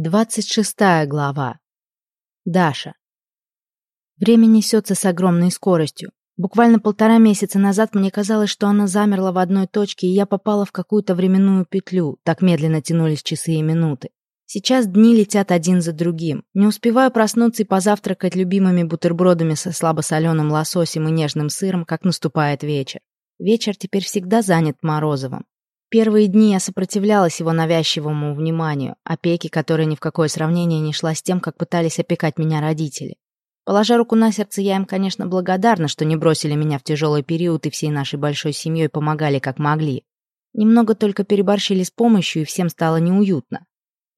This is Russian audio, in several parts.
Двадцать шестая глава. Даша. Время несется с огромной скоростью. Буквально полтора месяца назад мне казалось, что она замерла в одной точке, и я попала в какую-то временную петлю. Так медленно тянулись часы и минуты. Сейчас дни летят один за другим. Не успеваю проснуться и позавтракать любимыми бутербродами со слабосоленым лососем и нежным сыром, как наступает вечер. Вечер теперь всегда занят Морозовым. Первые дни я сопротивлялась его навязчивому вниманию, опеке, которая ни в какое сравнение не шла с тем, как пытались опекать меня родители. Положа руку на сердце, я им, конечно, благодарна, что не бросили меня в тяжелый период и всей нашей большой семьей помогали как могли. Немного только переборщили с помощью, и всем стало неуютно.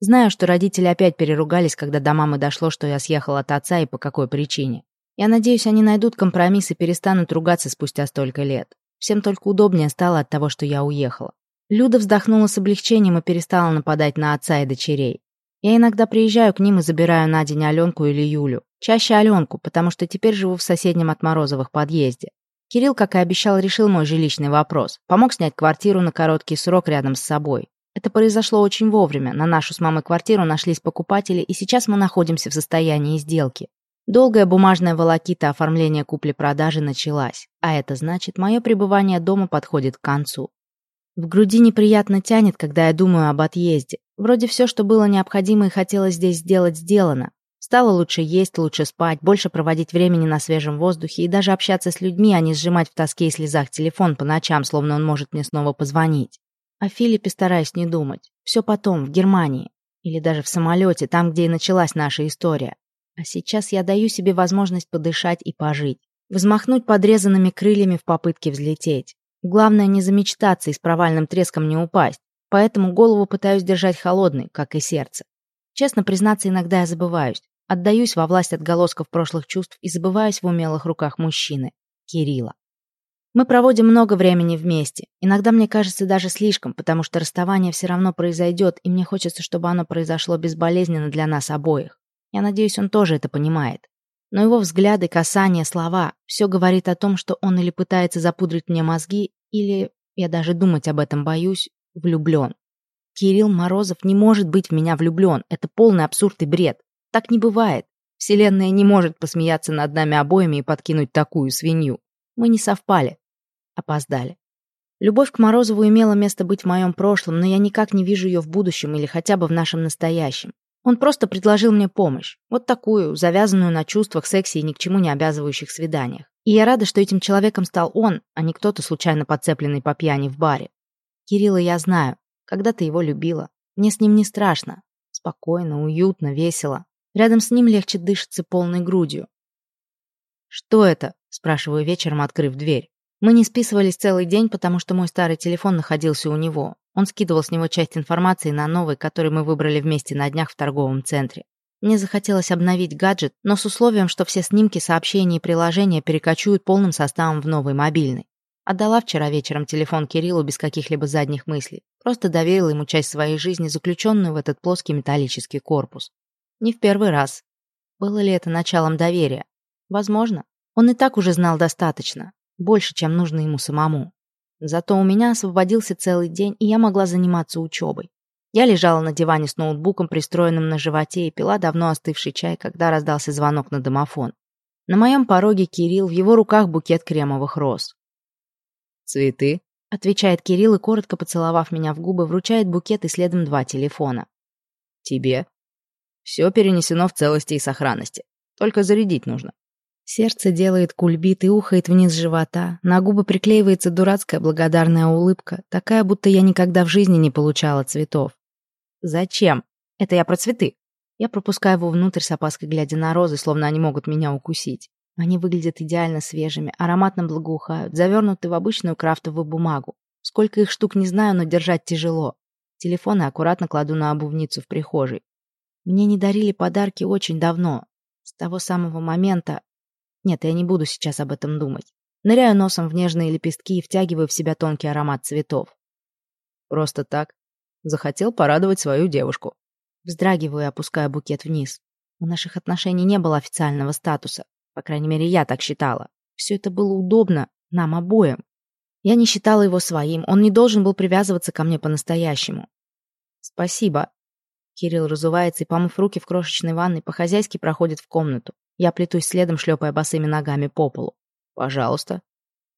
Знаю, что родители опять переругались, когда до мамы дошло, что я съехала от отца и по какой причине. Я надеюсь, они найдут компромисс и перестанут ругаться спустя столько лет. Всем только удобнее стало от того, что я уехала. Люда вздохнула с облегчением и перестала нападать на отца и дочерей. Я иногда приезжаю к ним и забираю на день Аленку или Юлю. Чаще Аленку, потому что теперь живу в соседнем от Морозовых подъезде. Кирилл, как и обещал, решил мой жилищный вопрос. Помог снять квартиру на короткий срок рядом с собой. Это произошло очень вовремя. На нашу с мамой квартиру нашлись покупатели, и сейчас мы находимся в состоянии сделки. Долгая бумажная волокита оформления купли-продажи началась, а это значит, мое пребывание дома подходит к концу. В груди неприятно тянет, когда я думаю об отъезде. Вроде все, что было необходимо и хотелось здесь сделать, сделано. Стало лучше есть, лучше спать, больше проводить времени на свежем воздухе и даже общаться с людьми, а не сжимать в тоске и слезах телефон по ночам, словно он может мне снова позвонить. О Филиппе стараюсь не думать. Все потом, в Германии. Или даже в самолете, там, где и началась наша история. А сейчас я даю себе возможность подышать и пожить. Взмахнуть подрезанными крыльями в попытке взлететь. Главное не замечтаться и с провальным треском не упасть, поэтому голову пытаюсь держать холодной, как и сердце. Честно признаться, иногда я забываюсь. Отдаюсь во власть отголосков прошлых чувств и забываюсь в умелых руках мужчины, Кирилла. Мы проводим много времени вместе. Иногда мне кажется даже слишком, потому что расставание все равно произойдет, и мне хочется, чтобы оно произошло безболезненно для нас обоих. Я надеюсь, он тоже это понимает. Но его взгляды, касания, слова — все говорит о том, что он или пытается запудрить мне мозги, или, я даже думать об этом боюсь, влюблен. Кирилл Морозов не может быть в меня влюблен. Это полный абсурд и бред. Так не бывает. Вселенная не может посмеяться над нами обоими и подкинуть такую свинью. Мы не совпали. Опоздали. Любовь к Морозову имела место быть в моем прошлом, но я никак не вижу ее в будущем или хотя бы в нашем настоящем. Он просто предложил мне помощь. Вот такую, завязанную на чувствах, сексе и ни к чему не обязывающих свиданиях. И я рада, что этим человеком стал он, а не кто-то, случайно подцепленный по пьяни в баре. Кирилла я знаю. Когда-то его любила. Мне с ним не страшно. Спокойно, уютно, весело. Рядом с ним легче дышится полной грудью. «Что это?» – спрашиваю вечером, открыв дверь. Мы не списывались целый день, потому что мой старый телефон находился у него. Он скидывал с него часть информации на новый, который мы выбрали вместе на днях в торговом центре. Мне захотелось обновить гаджет, но с условием, что все снимки, сообщения и приложения перекочуют полным составом в новый мобильный. Отдала вчера вечером телефон Кириллу без каких-либо задних мыслей. Просто доверила ему часть своей жизни, заключенную в этот плоский металлический корпус. Не в первый раз. Было ли это началом доверия? Возможно. Он и так уже знал достаточно. Больше, чем нужно ему самому. Зато у меня освободился целый день, и я могла заниматься учебой. Я лежала на диване с ноутбуком, пристроенным на животе, и пила давно остывший чай, когда раздался звонок на домофон. На моем пороге Кирилл, в его руках букет кремовых роз. «Цветы?» — отвечает Кирилл и, коротко поцеловав меня в губы, вручает букет и следом два телефона. «Тебе?» «Все перенесено в целости и сохранности. Только зарядить нужно». Сердце делает кульбит и ухает вниз живота. На губы приклеивается дурацкая благодарная улыбка, такая, будто я никогда в жизни не получала цветов. Зачем? Это я про цветы. Я пропускаю его внутрь с опаской, глядя на розы, словно они могут меня укусить. Они выглядят идеально свежими, ароматно благоухают, завернуты в обычную крафтовую бумагу. Сколько их штук не знаю, но держать тяжело. Телефоны аккуратно кладу на обувницу в прихожей. Мне не дарили подарки очень давно. С того самого момента, нет, я не буду сейчас об этом думать. Ныряю носом в нежные лепестки и втягиваю в себя тонкий аромат цветов. Просто так. Захотел порадовать свою девушку. Вздрагиваю и опускаю букет вниз. У наших отношений не было официального статуса. По крайней мере, я так считала. Все это было удобно нам обоим. Я не считала его своим, он не должен был привязываться ко мне по-настоящему. Спасибо. Кирилл разувается и, помыв руки в крошечной ванной, по-хозяйски проходит в комнату. Я плетусь следом, шлепая босыми ногами по полу. «Пожалуйста».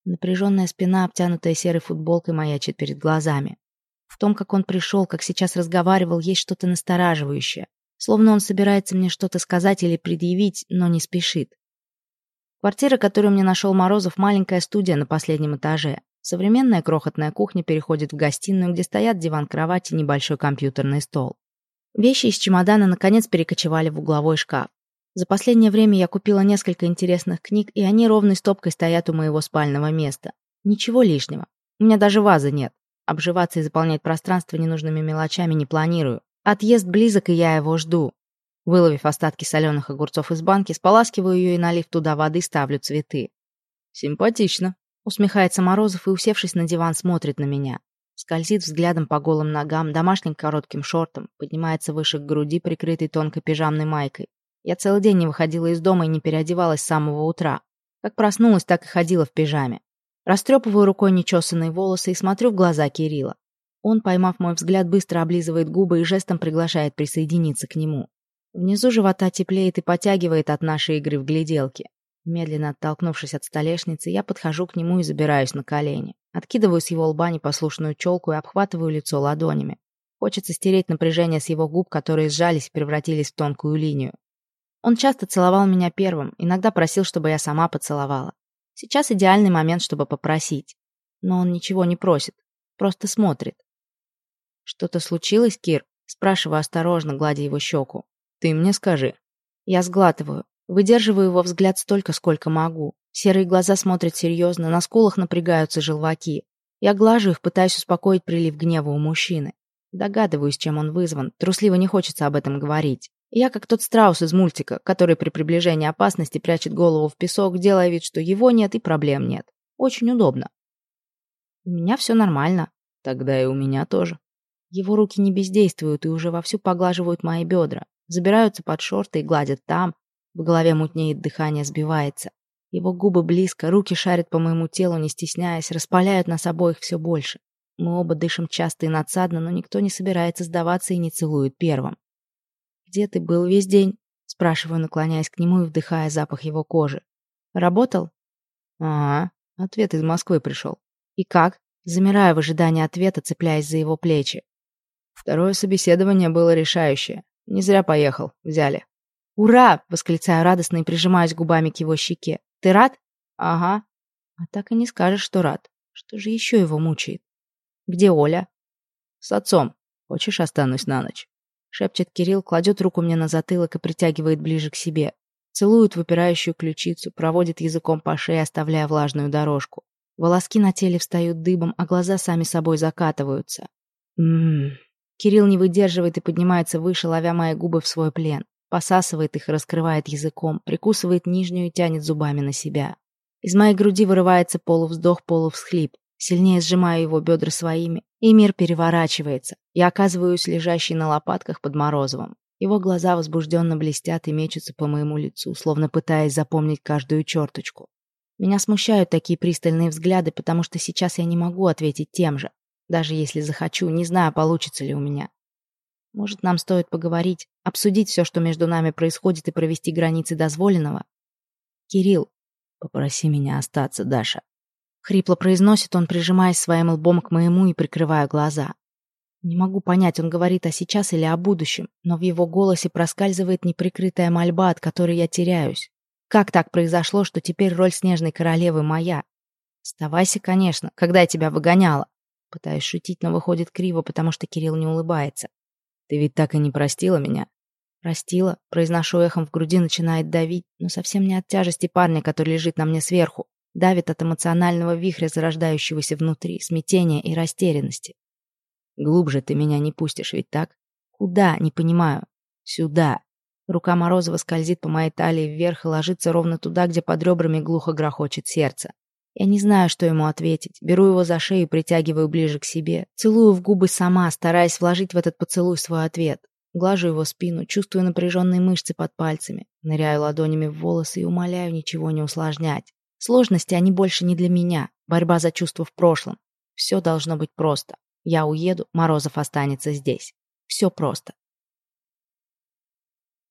Напряженная спина, обтянутая серой футболкой, маячит перед глазами. В том, как он пришел, как сейчас разговаривал, есть что-то настораживающее. Словно он собирается мне что-то сказать или предъявить, но не спешит. Квартира, которую мне нашел Морозов, маленькая студия на последнем этаже. Современная крохотная кухня переходит в гостиную, где стоят диван-кровать и небольшой компьютерный стол. Вещи из чемодана наконец перекочевали в угловой шкаф. За последнее время я купила несколько интересных книг, и они ровной стопкой стоят у моего спального места. Ничего лишнего. У меня даже вазы нет. Обживаться и заполнять пространство ненужными мелочами не планирую. Отъезд близок, и я его жду. Выловив остатки соленых огурцов из банки, споласкиваю ее и, налив туда воды, ставлю цветы. «Симпатично», — усмехается Морозов и, усевшись на диван, смотрит на меня. Скользит взглядом по голым ногам, домашним коротким шортам, поднимается выше к груди, прикрытой тонкой пижамной майкой. Я целый день не выходила из дома и не переодевалась с самого утра. Как проснулась, так и ходила в пижаме. Растрепываю рукой нечесанные волосы и смотрю в глаза Кирилла. Он, поймав мой взгляд, быстро облизывает губы и жестом приглашает присоединиться к нему. Внизу живота теплеет и потягивает от нашей игры в гляделки. Медленно оттолкнувшись от столешницы, я подхожу к нему и забираюсь на колени. Откидываю с его лба непослушную челку и обхватываю лицо ладонями. Хочется стереть напряжение с его губ, которые сжались и превратились в тонкую линию. Он часто целовал меня первым, иногда просил, чтобы я сама поцеловала. Сейчас идеальный момент, чтобы попросить. Но он ничего не просит, просто смотрит. «Что-то случилось, Кир?» Спрашиваю осторожно, гладя его щеку. «Ты мне скажи». Я сглатываю, выдерживаю его взгляд столько, сколько могу. Серые глаза смотрят серьезно, на скулах напрягаются желваки. Я глажу их, пытаюсь успокоить прилив гнева у мужчины. Догадываюсь, чем он вызван, трусливо не хочется об этом говорить. Я как тот страус из мультика, который при приближении опасности прячет голову в песок, делая вид, что его нет и проблем нет. Очень удобно. У меня все нормально. Тогда и у меня тоже. Его руки не бездействуют и уже вовсю поглаживают мои бедра. Забираются под шорты и гладят там. В голове мутнеет, дыхание сбивается. Его губы близко, руки шарят по моему телу, не стесняясь, распаляют нас обоих все больше. Мы оба дышим часто и надсадно, но никто не собирается сдаваться и не целует первым. «Где ты был весь день?» Спрашиваю, наклоняясь к нему и вдыхая запах его кожи. «Работал?» «Ага». Ответ из Москвы пришел. «И как?» Замираю в ожидании ответа, цепляясь за его плечи. Второе собеседование было решающее. Не зря поехал. Взяли. «Ура!» — восклицаю радостно и прижимаюсь губами к его щеке. «Ты рад?» «Ага». А так и не скажешь, что рад. Что же еще его мучает? «Где Оля?» «С отцом. Хочешь, останусь на ночь?» Шепчет Кирилл, кладет руку мне на затылок и притягивает ближе к себе. Целует выпирающую ключицу, проводит языком по шее, оставляя влажную дорожку. Волоски на теле встают дыбом, а глаза сами собой закатываются. Ммм. Кирилл не выдерживает и поднимается выше, ловя мои губы в свой плен. Посасывает их, раскрывает языком, прикусывает нижнюю и тянет зубами на себя. Из моей груди вырывается полувздох, полувсхлип. Сильнее сжимаю его бедра своими, и мир переворачивается. Я оказываюсь лежащей на лопатках под Морозовым. Его глаза возбужденно блестят и мечутся по моему лицу, словно пытаясь запомнить каждую черточку. Меня смущают такие пристальные взгляды, потому что сейчас я не могу ответить тем же. Даже если захочу, не знаю, получится ли у меня. Может, нам стоит поговорить, обсудить все, что между нами происходит, и провести границы дозволенного? Кирилл, попроси меня остаться, Даша. Хрипло произносит он, прижимаясь своим лбом к моему и прикрывая глаза. Не могу понять, он говорит о сейчас или о будущем, но в его голосе проскальзывает неприкрытая мольба, от которой я теряюсь. Как так произошло, что теперь роль снежной королевы моя? Оставайся, конечно, когда я тебя выгоняла. Пытаюсь шутить, но выходит криво, потому что Кирилл не улыбается. Ты ведь так и не простила меня? Простила, произношу эхом в груди, начинает давить, но совсем не от тяжести парня, который лежит на мне сверху. Давит от эмоционального вихря, зарождающегося внутри, смятения и растерянности. Глубже ты меня не пустишь, ведь так? Куда? Не понимаю. Сюда. Рука Морозова скользит по моей талии вверх и ложится ровно туда, где под ребрами глухо грохочет сердце. Я не знаю, что ему ответить. Беру его за шею и притягиваю ближе к себе. Целую в губы сама, стараясь вложить в этот поцелуй свой ответ. Глажу его спину, чувствую напряженные мышцы под пальцами. Ныряю ладонями в волосы и умоляю ничего не усложнять. Сложности они больше не для меня. Борьба за чувства в прошлом. Все должно быть просто. Я уеду, Морозов останется здесь. Все просто.